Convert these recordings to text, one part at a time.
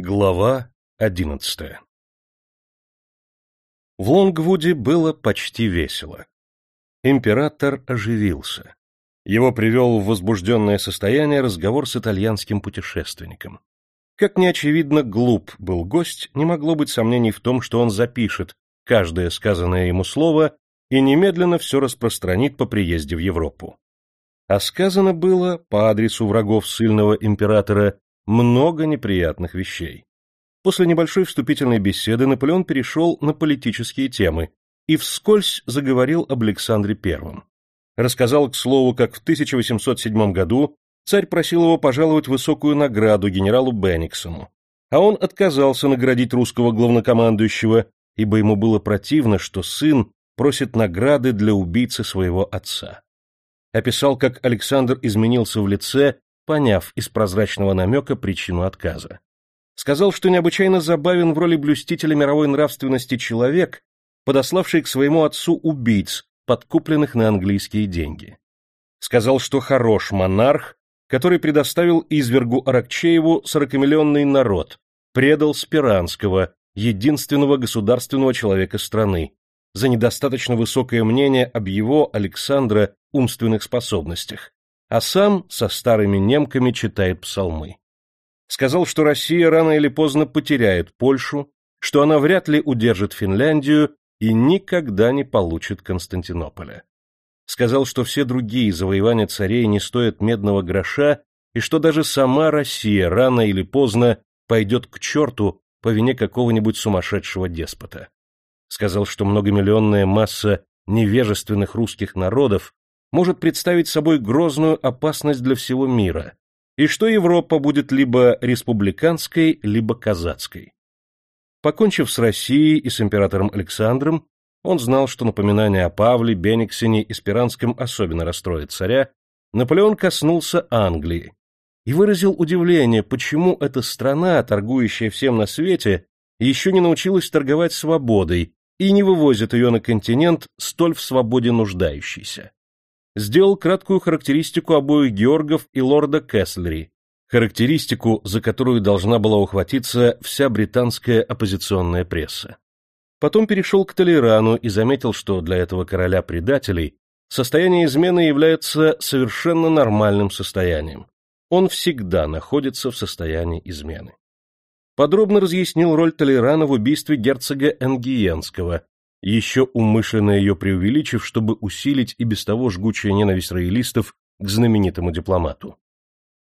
Глава одиннадцатая В Лонгвуде было почти весело. Император оживился. Его привел в возбужденное состояние разговор с итальянским путешественником. Как неочевидно глуп был гость, не могло быть сомнений в том, что он запишет каждое сказанное ему слово и немедленно все распространит по приезде в Европу. А сказано было по адресу врагов сильного императора много неприятных вещей. После небольшой вступительной беседы Наполеон перешел на политические темы и вскользь заговорил об Александре I. Рассказал, к слову, как в 1807 году царь просил его пожаловать высокую награду генералу Бенниксону, а он отказался наградить русского главнокомандующего, ибо ему было противно, что сын просит награды для убийцы своего отца. Описал, как Александр изменился в лице поняв из прозрачного намека причину отказа. Сказал, что необычайно забавен в роли блюстителя мировой нравственности человек, подославший к своему отцу убийц, подкупленных на английские деньги. Сказал, что хорош монарх, который предоставил извергу Аракчееву сорокамиллионный народ, предал Спиранского, единственного государственного человека страны, за недостаточно высокое мнение об его, Александра, умственных способностях, а сам со старыми немками читает псалмы. Сказал, что Россия рано или поздно потеряет Польшу, что она вряд ли удержит Финляндию и никогда не получит Константинополя. Сказал, что все другие завоевания царей не стоят медного гроша и что даже сама Россия рано или поздно пойдет к черту по вине какого-нибудь сумасшедшего деспота. Сказал, что многомиллионная масса невежественных русских народов может представить собой грозную опасность для всего мира, и что Европа будет либо республиканской, либо казацкой. Покончив с Россией и с императором Александром, он знал, что напоминание о Павле, Бениксене и Спиранском особенно расстроит царя, Наполеон коснулся Англии и выразил удивление, почему эта страна, торгующая всем на свете, еще не научилась торговать свободой и не вывозит ее на континент, столь в свободе нуждающийся сделал краткую характеристику обоих Георгов и лорда Кэслери, характеристику, за которую должна была ухватиться вся британская оппозиционная пресса. Потом перешел к Толерану и заметил, что для этого короля предателей состояние измены является совершенно нормальным состоянием. Он всегда находится в состоянии измены. Подробно разъяснил роль Толерана в убийстве герцога Энгиенского, еще умышленно ее преувеличив, чтобы усилить и без того жгучая ненависть роялистов к знаменитому дипломату.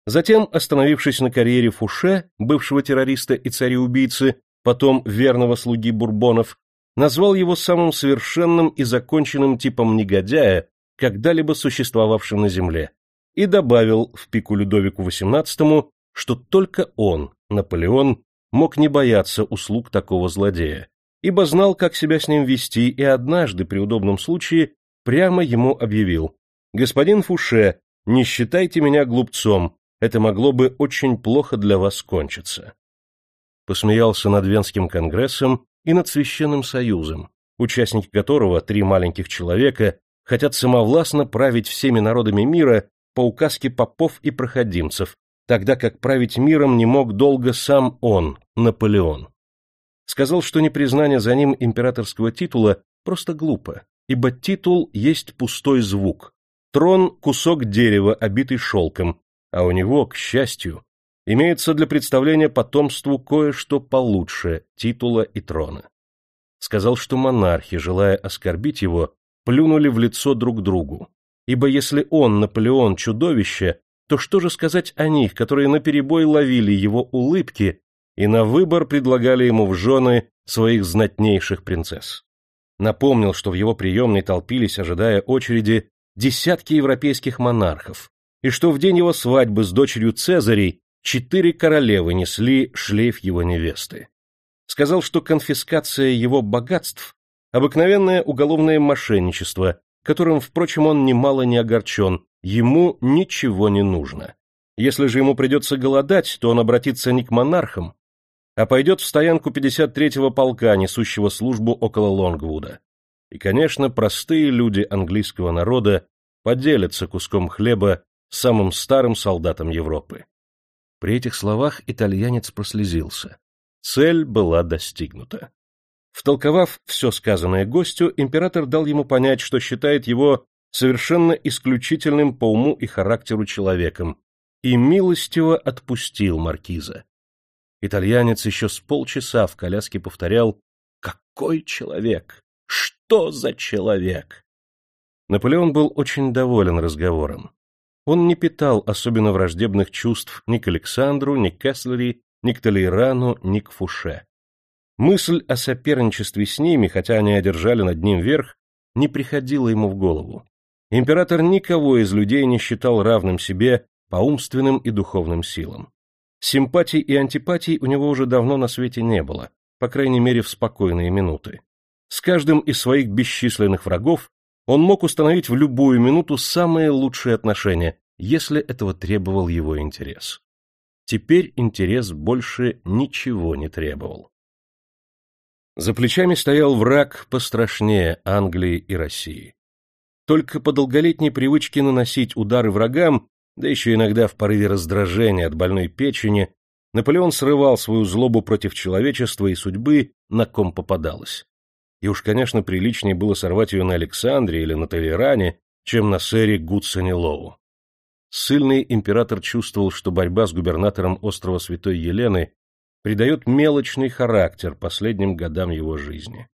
Затем, остановившись на карьере Фуше, бывшего террориста и цареубийцы, потом верного слуги Бурбонов, назвал его самым совершенным и законченным типом негодяя, когда-либо существовавшим на земле, и добавил в пику Людовику XVIII, что только он, Наполеон, мог не бояться услуг такого злодея, ибо знал, как себя с ним вести, и однажды, при удобном случае, прямо ему объявил «Господин Фуше, не считайте меня глупцом, это могло бы очень плохо для вас кончиться». Посмеялся над Венским конгрессом и над Священным Союзом, участники которого, три маленьких человека, хотят самовластно править всеми народами мира по указке попов и проходимцев, тогда как править миром не мог долго сам он, Наполеон сказал, что непризнание за ним императорского титула просто глупо, ибо титул есть пустой звук. Трон — кусок дерева, обитый шелком, а у него, к счастью, имеется для представления потомству кое-что получше титула и трона. Сказал, что монархи, желая оскорбить его, плюнули в лицо друг другу, ибо если он, Наполеон, чудовище, то что же сказать о них, которые наперебой ловили его улыбки и на выбор предлагали ему в жены своих знатнейших принцесс. Напомнил, что в его приемной толпились, ожидая очереди, десятки европейских монархов, и что в день его свадьбы с дочерью Цезарей четыре королевы несли шлейф его невесты. Сказал, что конфискация его богатств – обыкновенное уголовное мошенничество, которым, впрочем, он немало не огорчен, ему ничего не нужно. Если же ему придется голодать, то он обратится не к монархам, а пойдет в стоянку 53-го полка, несущего службу около Лонгвуда. И, конечно, простые люди английского народа поделятся куском хлеба с самым старым солдатом Европы. При этих словах итальянец прослезился, Цель была достигнута. Втолковав все сказанное гостю, император дал ему понять, что считает его совершенно исключительным по уму и характеру человеком, и милостиво отпустил маркиза. Итальянец еще с полчаса в коляске повторял «Какой человек? Что за человек?» Наполеон был очень доволен разговором. Он не питал особенно враждебных чувств ни к Александру, ни к Кеслери, ни к Толейрану, ни к Фуше. Мысль о соперничестве с ними, хотя они одержали над ним верх, не приходила ему в голову. Император никого из людей не считал равным себе по умственным и духовным силам. Симпатий и антипатий у него уже давно на свете не было, по крайней мере в спокойные минуты. С каждым из своих бесчисленных врагов он мог установить в любую минуту самые лучшие отношения, если этого требовал его интерес. Теперь интерес больше ничего не требовал. За плечами стоял враг пострашнее Англии и России. Только по долголетней привычке наносить удары врагам, да еще иногда в порыве раздражения от больной печени, Наполеон срывал свою злобу против человечества и судьбы, на ком попадалось. И уж, конечно, приличнее было сорвать ее на Александре или на Толеране, чем на сэре Гудсоне Лоу. Сыльный император чувствовал, что борьба с губернатором острова Святой Елены придает мелочный характер последним годам его жизни.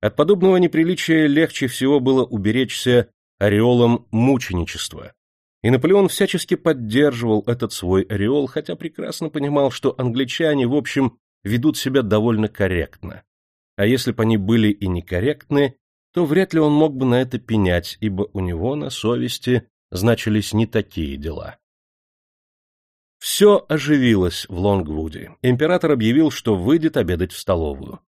От подобного неприличия легче всего было уберечься ореолом мученичества, и Наполеон всячески поддерживал этот свой ореол, хотя прекрасно понимал, что англичане, в общем, ведут себя довольно корректно а если бы они были и некорректны, то вряд ли он мог бы на это пенять, ибо у него на совести значились не такие дела. Все оживилось в Лонгвуде. Император объявил, что выйдет обедать в столовую.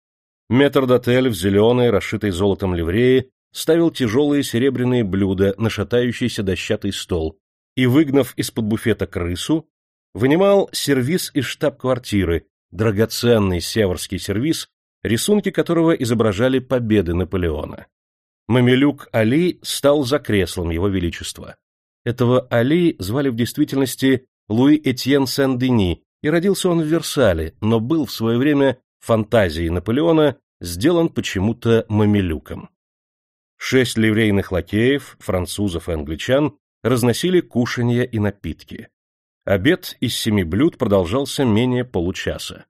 Метрдотель в зеленой, расшитой золотом ливреи, ставил тяжелые серебряные блюда на шатающийся дощатый стол и, выгнав из-под буфета крысу, вынимал сервиз из штаб-квартиры, драгоценный северский сервиз, рисунки которого изображали победы Наполеона. Мамилюк Али стал за креслом его величества. Этого Али звали в действительности Луи Этьен Сен-Дени, и родился он в Версале, но был в свое время фантазией Наполеона сделан почему-то мамилюком. Шесть ливрейных лакеев, французов и англичан, разносили кушанья и напитки. Обед из семи блюд продолжался менее получаса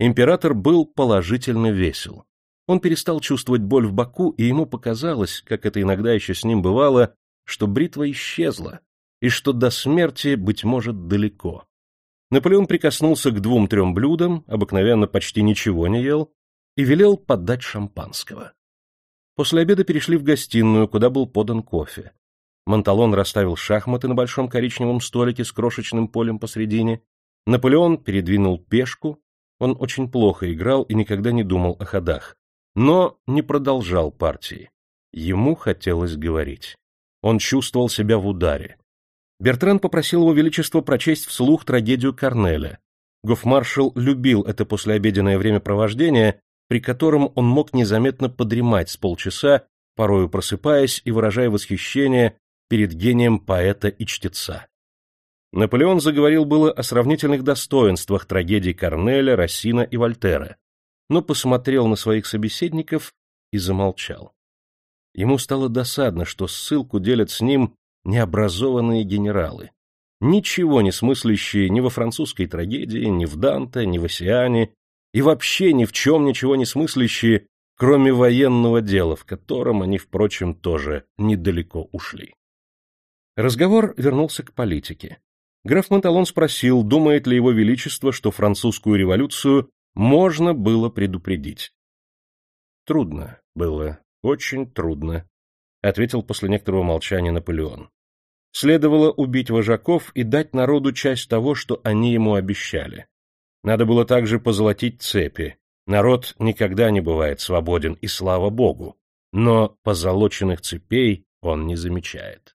император был положительно весел. Он перестал чувствовать боль в боку, и ему показалось, как это иногда еще с ним бывало, что бритва исчезла, и что до смерти, быть может, далеко. Наполеон прикоснулся к двум-трем блюдам, обыкновенно почти ничего не ел, и велел подать шампанского. После обеда перешли в гостиную, куда был подан кофе. Монталон расставил шахматы на большом коричневом столике с крошечным полем посредине. Наполеон передвинул пешку, он очень плохо играл и никогда не думал о ходах, но не продолжал партии. Ему хотелось говорить. Он чувствовал себя в ударе. Бертран попросил его величество прочесть вслух трагедию Корнеля. Гофмаршал любил это послеобеденное времяпровождение, при котором он мог незаметно подремать с полчаса, порою просыпаясь и выражая восхищение перед гением поэта и чтеца. Наполеон заговорил было о сравнительных достоинствах трагедий Корнеля, Рассина и Вольтера, но посмотрел на своих собеседников и замолчал. Ему стало досадно, что ссылку делят с ним необразованные генералы, ничего не смыслящие ни во французской трагедии, ни в Данте, ни в Осиане, и вообще ни в чем ничего не смыслящие, кроме военного дела, в котором они, впрочем, тоже недалеко ушли. Разговор вернулся к политике граф Монталон спросил, думает ли его величество, что французскую революцию можно было предупредить. Трудно было, очень трудно, ответил после некоторого молчания Наполеон. Следовало убить вожаков и дать народу часть того, что они ему обещали. Надо было также позолотить цепи. Народ никогда не бывает свободен, и слава богу. Но позолоченных цепей он не замечает.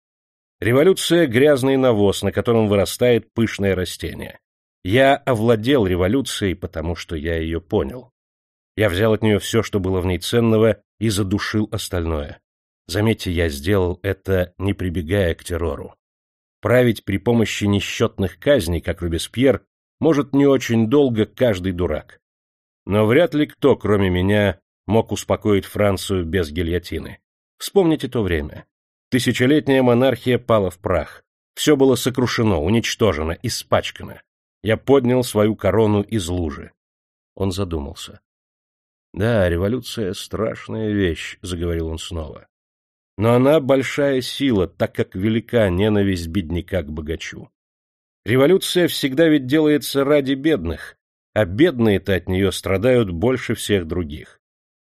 Революция — грязный навоз, на котором вырастает пышное растение. Я овладел революцией, потому что я ее понял. Я взял от нее все, что было в ней ценного, и задушил остальное. Заметьте, я сделал это, не прибегая к террору. Править при помощи несчетных казней, как Робеспьер, может не очень долго каждый дурак. Но вряд ли кто, кроме меня, мог успокоить Францию без гильотины. Вспомните то время. Тысячелетняя монархия пала в прах. Все было сокрушено, уничтожено, испачкано. Я поднял свою корону из лужи. Он задумался. Да, революция — страшная вещь, — заговорил он снова. Но она большая сила, так как велика ненависть бедняка к богачу. Революция всегда ведь делается ради бедных, а бедные-то от нее страдают больше всех других.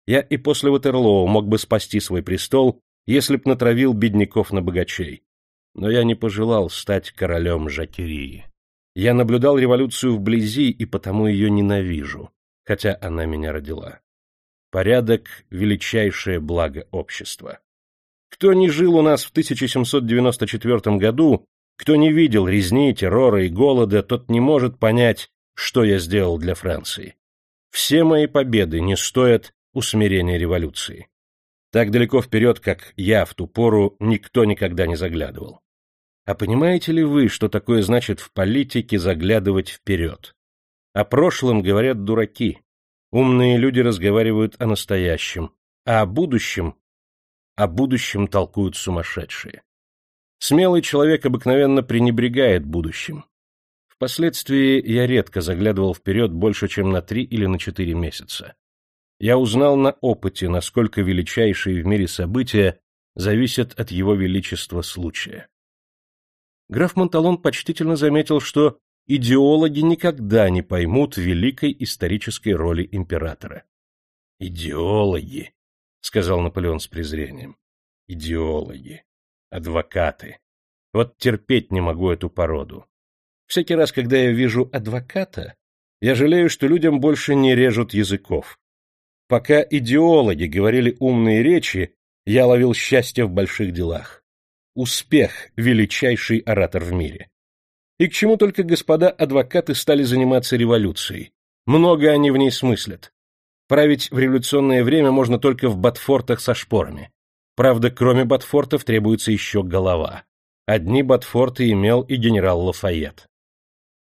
Я и после Ватерлоу мог бы спасти свой престол, если б натравил бедняков на богачей. Но я не пожелал стать королем Жакерии. Я наблюдал революцию вблизи и потому ее ненавижу, хотя она меня родила. Порядок — величайшее благо общества. Кто не жил у нас в 1794 году, кто не видел резни, террора и голода, тот не может понять, что я сделал для Франции. Все мои победы не стоят усмирения революции. Так далеко вперед, как я в ту пору, никто никогда не заглядывал. А понимаете ли вы, что такое значит в политике заглядывать вперед? О прошлом говорят дураки, Умные люди разговаривают о настоящем, а о будущем... О будущем толкуют сумасшедшие. Смелый человек обыкновенно пренебрегает будущим. Впоследствии я редко заглядывал вперед больше, чем на три или на четыре месяца. Я узнал на опыте, насколько величайшие в мире события зависят от его величества случая. Граф Монталон почтительно заметил, что идеологи никогда не поймут великой исторической роли императора. «Идеологи», — сказал Наполеон с презрением. «Идеологи, адвокаты. Вот терпеть не могу эту породу. Всякий раз, когда я вижу адвоката, я жалею, что людям больше не режут языков. Пока идеологи говорили умные речи, я ловил счастье в больших делах. Успех — величайший оратор в мире. И к чему только господа адвокаты стали заниматься революцией? Много они в ней смыслят. Править в революционное время можно только в ботфортах со шпорами. Правда, кроме ботфортов требуется еще голова. Одни ботфорты имел и генерал Лафайет.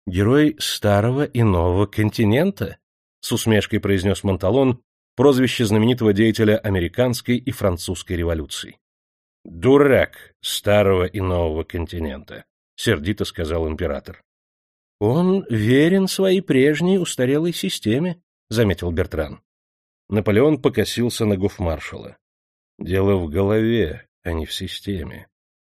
«Герой старого и нового континента?» — с усмешкой произнес Монталон, прозвище знаменитого деятеля американской и французской революций. «Дурак старого и нового континента», — сердито сказал император. — Он верен своей прежней устарелой системе, — заметил Бертран. Наполеон покосился на гофмаршала. Дело в голове, а не в системе.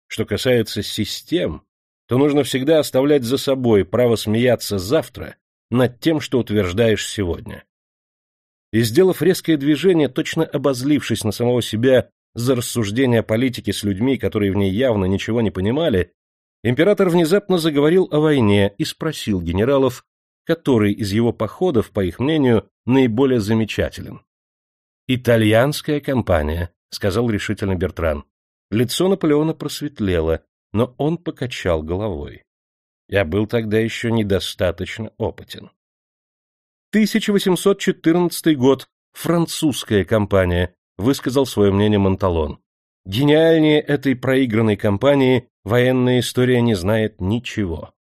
Что касается систем, то нужно всегда оставлять за собой право смеяться завтра над тем, что утверждаешь сегодня. И, сделав резкое движение, точно обозлившись на самого себя за рассуждения о политике с людьми, которые в ней явно ничего не понимали, император внезапно заговорил о войне и спросил генералов, который из его походов, по их мнению, наиболее замечателен. «Итальянская компания», — сказал решительно Бертран. Лицо Наполеона просветлело, но он покачал головой. Я был тогда еще недостаточно опытен. 1814 год. Французская компания, высказал свое мнение Монталон. Гениальнее этой проигранной кампании военная история не знает ничего.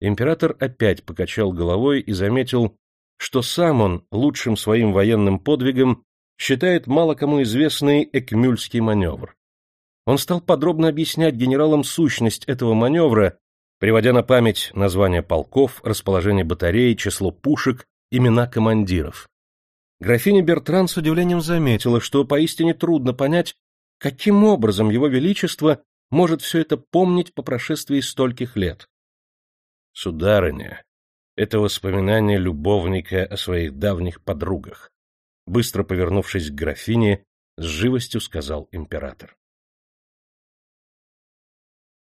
Император опять покачал головой и заметил, что сам он лучшим своим военным подвигом считает мало кому известный Экмюльский маневр. Он стал подробно объяснять генералам сущность этого маневра, приводя на память названия полков, расположение батарей, число пушек, имена командиров. Графиня Бертран с удивлением заметила, что поистине трудно понять, Каким образом его величество может все это помнить по прошествии стольких лет? Сударыня, это воспоминание любовника о своих давних подругах. Быстро повернувшись к графине, с живостью сказал император.